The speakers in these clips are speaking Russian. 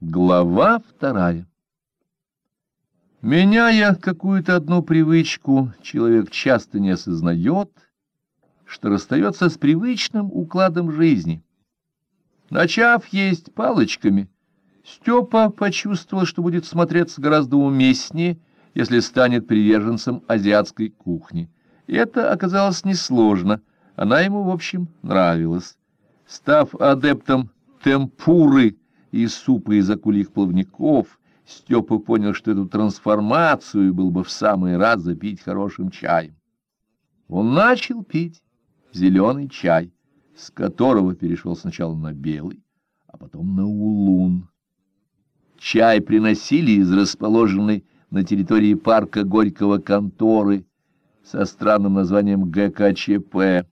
Глава вторая. Меняя какую-то одну привычку, человек часто не осознает, что расстается с привычным укладом жизни. Начав есть палочками, Степа почувствовал, что будет смотреться гораздо уместнее, если станет приверженцем азиатской кухни. И это оказалось несложно, она ему, в общем, нравилась. Став адептом темпуры, и супа из акульих плавников, Степа понял, что эту трансформацию был бы в самый раз запить хорошим чаем. Он начал пить зеленый чай, с которого перешел сначала на белый, а потом на улун. Чай приносили из расположенной на территории парка Горького конторы со странным названием ГКЧП.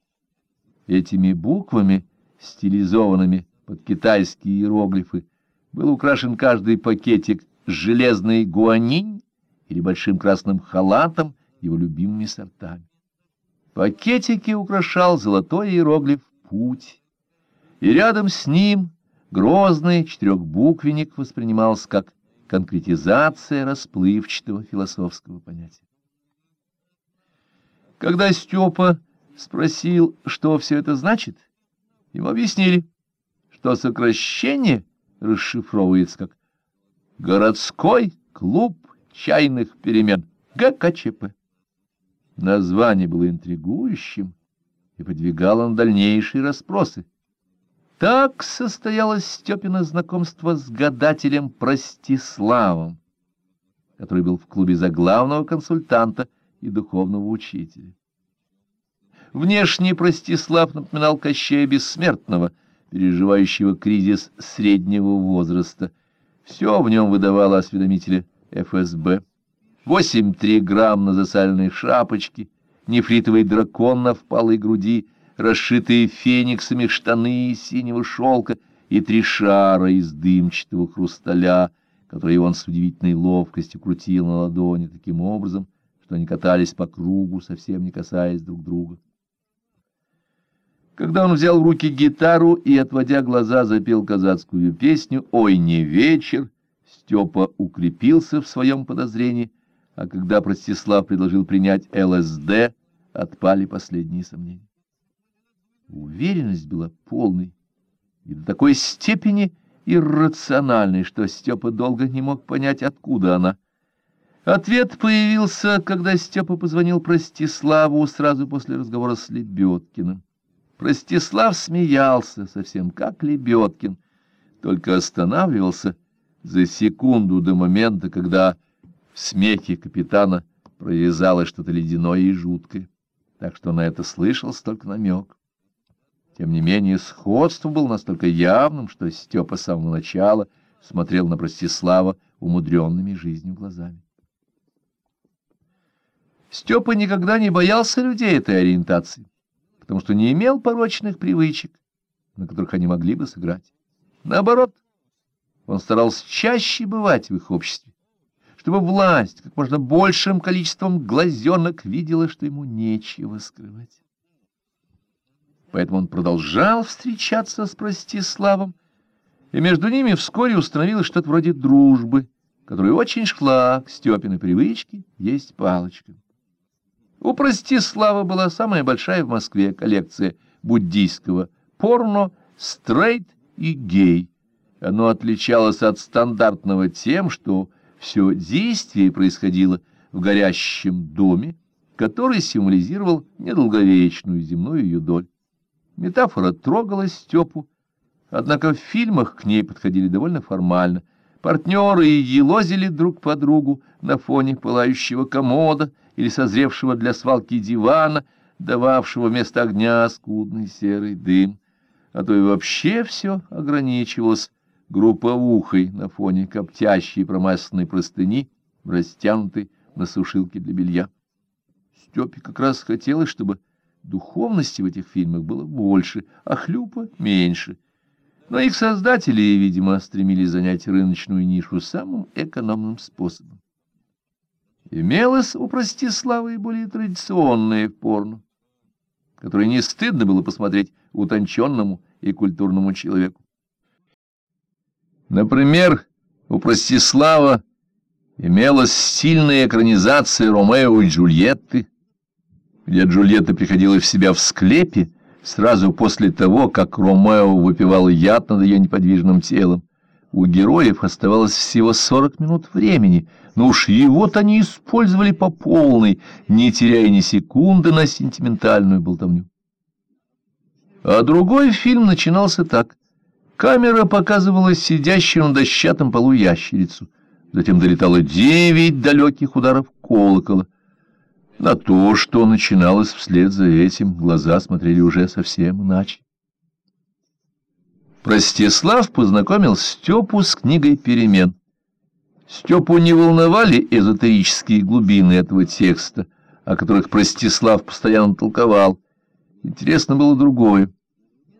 Этими буквами, стилизованными под китайские иероглифы, был украшен каждый пакетик с железной гуанинь или большим красным халатом, его любимыми сортами. Пакетики украшал золотой иероглиф «Путь», и рядом с ним грозный четырехбуквенник воспринимался как конкретизация расплывчатого философского понятия. Когда Степа спросил, что все это значит, ему объяснили — что сокращение расшифровывается как «Городской клуб чайных перемен» ГКЧП. Название было интригующим и подвигало на дальнейшие расспросы. Так состоялось Степина знакомство с гадателем Простиславом, который был в клубе за главного консультанта и духовного учителя. Внешне Простислав напоминал Кощея Бессмертного — переживающего кризис среднего возраста. Все в нем выдавало осведомителя ФСБ. Восемь-три грамм на засаленной шапочке, нефритовый дракон на впалой груди, расшитые фениксами штаны из синего шелка и три шара из дымчатого хрусталя, которые он с удивительной ловкостью крутил на ладони таким образом, что они катались по кругу, совсем не касаясь друг друга. Когда он взял в руки гитару и, отводя глаза, запел казацкую песню «Ой, не вечер», Степа укрепился в своем подозрении, а когда Простислав предложил принять ЛСД, отпали последние сомнения. Уверенность была полной и до такой степени иррациональной, что Степа долго не мог понять, откуда она. Ответ появился, когда Степа позвонил Простиславу сразу после разговора с Лебедкиным. Простислав смеялся, совсем как Лебедкин, только останавливался за секунду до момента, когда в смехе капитана провязалось что-то ледяное и жуткое, так что на это слышался только намек. Тем не менее, сходство было настолько явным, что Степа с самого начала смотрел на Простислава умудренными жизнью глазами. Степа никогда не боялся людей этой ориентации потому что не имел порочных привычек, на которых они могли бы сыграть. Наоборот, он старался чаще бывать в их обществе, чтобы власть как можно большим количеством глазенок видела, что ему нечего скрывать. Поэтому он продолжал встречаться с Простиславом, и между ними вскоре установилось что-то вроде дружбы, которая очень шла к Степиной привычке есть палочками. У Простислава была самая большая в Москве коллекция буддийского порно, стрейт и гей. Оно отличалось от стандартного тем, что все действие происходило в горящем доме, который символизировал недолговечную земную ее доль. Метафора трогала Степу, однако в фильмах к ней подходили довольно формально. Партнеры елозили друг по другу на фоне пылающего комода, или созревшего для свалки дивана, дававшего вместо огня скудный серый дым, а то и вообще все ограничивалось групповухой на фоне коптящей промасленной простыни, растянутой на сушилке для белья. Степе как раз хотелось, чтобы духовности в этих фильмах было больше, а хлюпа меньше. Но их создатели, видимо, стремились занять рыночную нишу самым экономным способом. Имелось у Простислава и более традиционное порно, которое не стыдно было посмотреть утонченному и культурному человеку. Например, У Простислава имелась сильная экранизация Ромео и Джульетты, где Джульетта приходила в себя в склепе сразу после того, как Ромео выпивал яд над ее неподвижным телом. У героев оставалось всего сорок минут времени, но уж его-то они использовали по полной, не теряя ни секунды на сентиментальную болтовню. А другой фильм начинался так. Камера показывала сидящую на дощатом полу ящерицу. Затем долетало девять далеких ударов колокола. На то, что начиналось вслед за этим, глаза смотрели уже совсем иначе. Простислав познакомил Степу с книгой «Перемен». Степу не волновали эзотерические глубины этого текста, о которых Простислав постоянно толковал. Интересно было другое.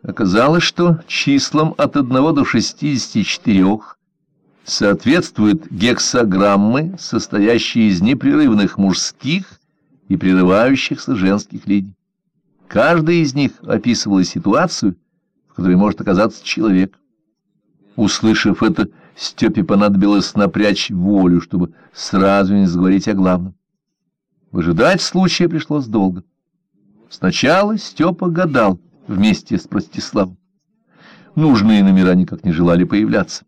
Оказалось, что числам от 1 до 64 соответствуют гексограммы, состоящие из непрерывных мужских и прерывающихся женских линий. Каждая из них описывала ситуацию, которой может оказаться человек. Услышав это, Степе понадобилось напрячь волю, чтобы сразу не заговорить о главном. Выжидать случая пришлось долго. Сначала Степа гадал вместе с Простиславом. Нужные номера никак не желали появляться.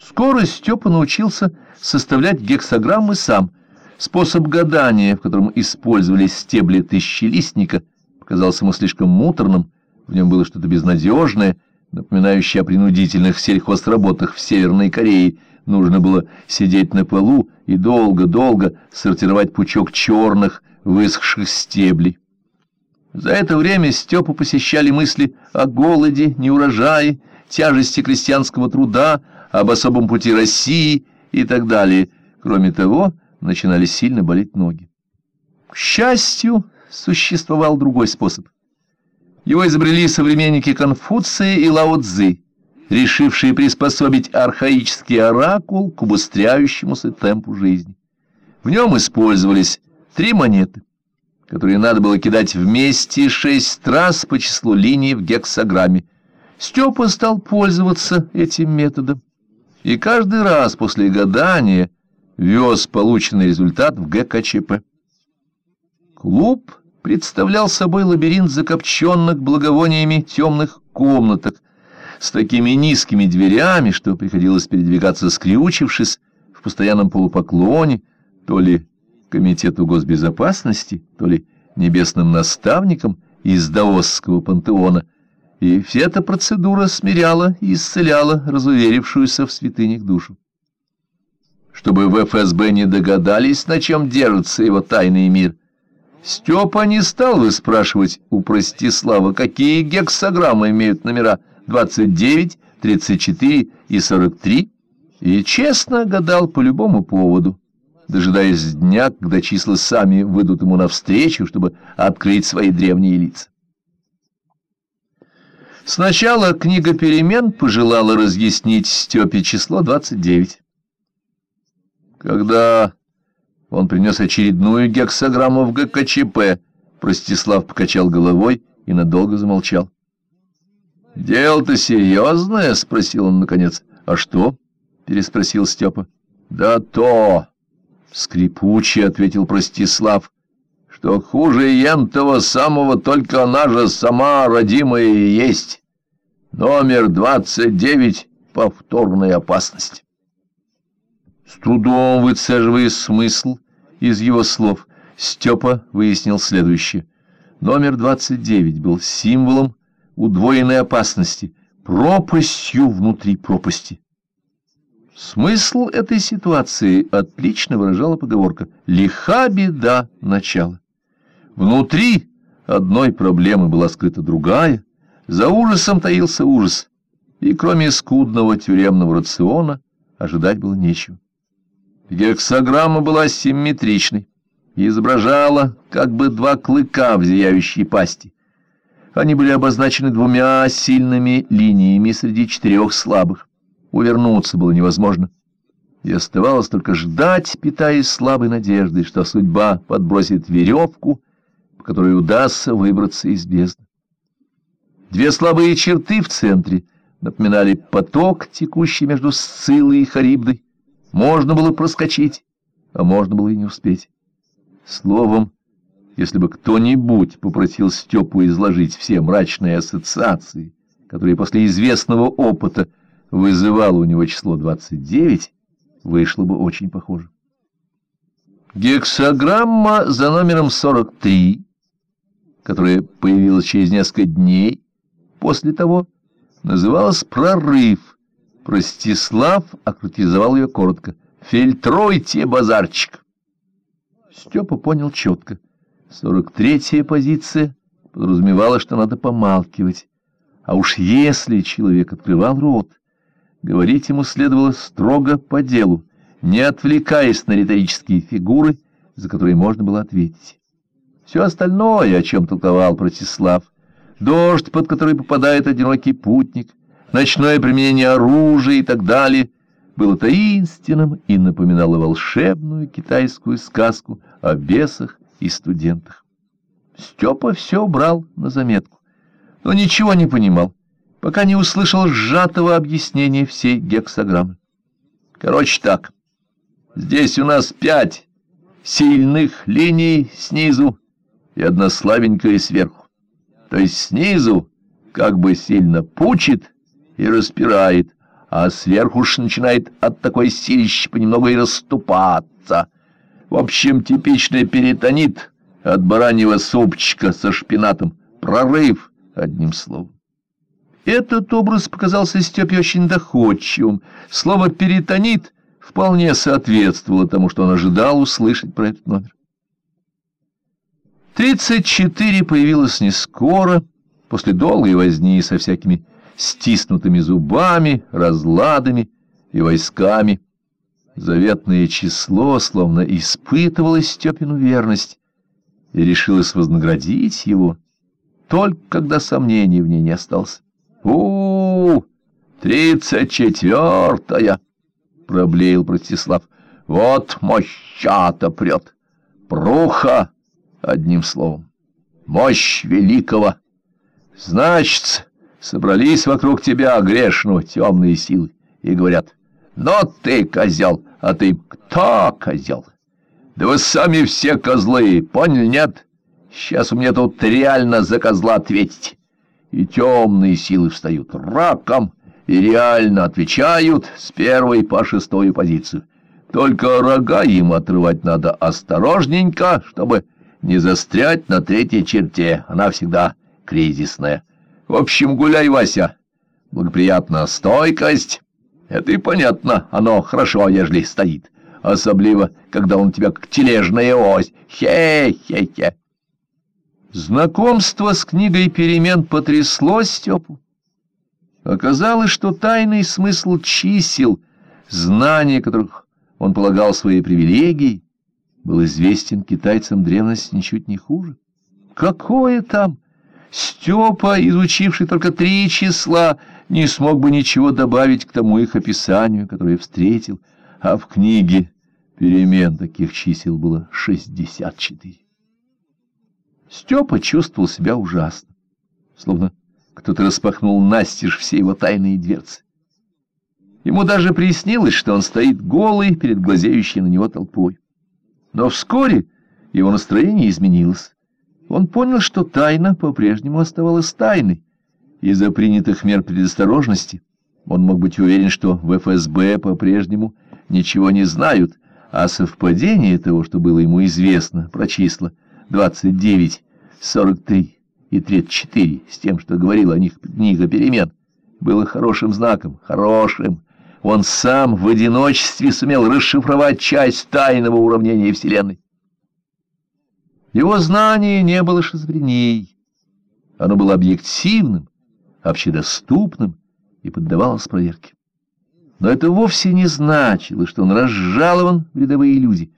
Скоро Степа научился составлять гексограммы сам. Способ гадания, в котором использовались стебли тысячелистника, показался ему слишком муторным, в нем было что-то безнадежное, напоминающее о принудительных сельхозработах в Северной Корее. Нужно было сидеть на полу и долго-долго сортировать пучок черных, высохших стеблей. За это время Степу посещали мысли о голоде, неурожае, тяжести крестьянского труда, об особом пути России и так далее. Кроме того, начинали сильно болеть ноги. К счастью, существовал другой способ. Его изобрели современники Конфуция и Лао Цзы, решившие приспособить архаический оракул к убыстряющемуся темпу жизни. В нем использовались три монеты, которые надо было кидать вместе шесть раз по числу линий в гексограмме. Степа стал пользоваться этим методом и каждый раз после гадания вез полученный результат в ГКЧП. Клуб представлял собой лабиринт закопченных благовониями темных комнаток с такими низкими дверями, что приходилось передвигаться скрючившись в постоянном полупоклоне, то ли комитету госбезопасности, то ли небесным наставником из даосского пантеона — и вся эта процедура смиряла и исцеляла разуверившуюся в святынях душу. Чтобы в ФСБ не догадались, на чем держится его тайный мир, Степа не стал выспрашивать у Простислава, какие гексограммы имеют номера 29, 34 и 43, и честно гадал по любому поводу, дожидаясь дня, когда числа сами выйдут ему навстречу, чтобы открыть свои древние лица. Сначала книга перемен пожелала разъяснить Степе число 29. Когда он принес очередную гексограмму в ГКЧП, Простислав покачал головой и надолго замолчал. «Дело-то серьезное?» — спросил он наконец. «А что?» — переспросил Степа. «Да то!» — скрипуче ответил Простислав, что хуже ентого самого, только она же сама родимая и есть. Номер двадцать девять — повторная опасность. С трудом выцеживая смысл из его слов, Степа выяснил следующее. Номер двадцать девять был символом удвоенной опасности, пропастью внутри пропасти. Смысл этой ситуации отлично выражала поговорка «лиха беда начала». Внутри одной проблемы была скрыта другая, за ужасом таился ужас, и кроме скудного тюремного рациона ожидать было нечего. Гексограмма была симметричной и изображала как бы два клыка в зияющей пасти. Они были обозначены двумя сильными линиями среди четырех слабых. Увернуться было невозможно. И оставалось только ждать, питаясь слабой надеждой, что судьба подбросит веревку, которой удастся выбраться из бездны. Две слабые черты в центре напоминали поток, текущий между Сцилой и Харибдой, Можно было проскочить, а можно было и не успеть. Словом, если бы кто-нибудь попросил Степу изложить все мрачные ассоциации, которые после известного опыта вызывало у него число 29, вышло бы очень похоже. Гексограмма за номером 43, которая появилась через несколько дней после того, называлась «Прорыв». Простислав аккутизовал ее коротко. «Фильтруйте, базарчик!» Степа понял четко. Сорок третья позиция подразумевала, что надо помалкивать. А уж если человек открывал рот, говорить ему следовало строго по делу, не отвлекаясь на риторические фигуры, за которые можно было ответить. Все остальное, о чем толковал Протислав, дождь, под который попадает одинокий путник, ночное применение оружия и так далее, было таинственным и напоминало волшебную китайскую сказку о бесах и студентах. Степа все брал на заметку, но ничего не понимал, пока не услышал сжатого объяснения всей гексограммы. Короче так, здесь у нас пять сильных линий снизу и одна слабенькая сверху. То есть снизу как бы сильно пучит и распирает, а сверху уж начинает от такой силищи понемногу и расступаться. В общем, типичный перитонит от бараньего супчика со шпинатом. Прорыв, одним словом. Этот образ показался Степе очень доходчивым. Слово «перитонит» вполне соответствовало тому, что он ожидал услышать про этот номер. Тридцать четыре появилось не скоро, после долгой возни со всякими стиснутыми зубами, разладами и войсками. Заветное число словно испытывало Степину верность и решилось вознаградить его, только когда сомнений в ней не осталось. у, Тридцать четвертая! — проблеял Протислав. — Вот моща-то прет! Пруха! Одним словом, мощь великого! Значит, собрались вокруг тебя грешного темные силы и говорят, «Но ты козел, а ты кто козел?» «Да вы сами все козлы, поняли, нет? Сейчас у меня тут реально за козла ответить». И темные силы встают раком и реально отвечают с первой по шестую позицию. Только рога им отрывать надо осторожненько, чтобы не застрять на третьей черте, она всегда кризисная. В общем, гуляй, Вася. Благоприятна стойкость. Это и понятно, оно хорошо, ежели стоит. Особливо, когда он тебя как тележная ось. Хе-хе-хе. Знакомство с книгой перемен потрясло Степу. Оказалось, что тайный смысл чисел, знания которых он полагал своей привилегией, был известен китайцам древности ничуть не хуже. Какое там? Степа, изучивший только три числа, не смог бы ничего добавить к тому их описанию, которое встретил, а в книге перемен таких чисел было шестьдесят четыре. Степа чувствовал себя ужасно, словно кто-то распахнул настежь все его тайные дверцы. Ему даже приснилось, что он стоит голый перед глазеющей на него толпой. Но вскоре его настроение изменилось. Он понял, что тайна по-прежнему оставалась тайной. Из-за принятых мер предосторожности он мог быть уверен, что в ФСБ по-прежнему ничего не знают, а совпадение того, что было ему известно про числа 29, 43 и 34, с тем, что говорила о них книга перемен, было хорошим знаком, хорошим. Он сам в одиночестве сумел расшифровать часть тайного уравнения Вселенной. Его знание не было шизофренией. Оно было объективным, общедоступным и поддавалось проверке. Но это вовсе не значило, что он разжалован в рядовые люди.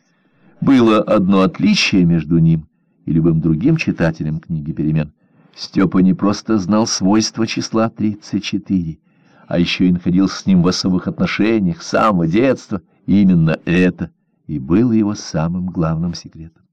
Было одно отличие между ним и любым другим читателем книги «Перемен». Степа не просто знал свойства числа 34, а еще и находился с ним в особых отношениях с самого детства. Именно это и было его самым главным секретом.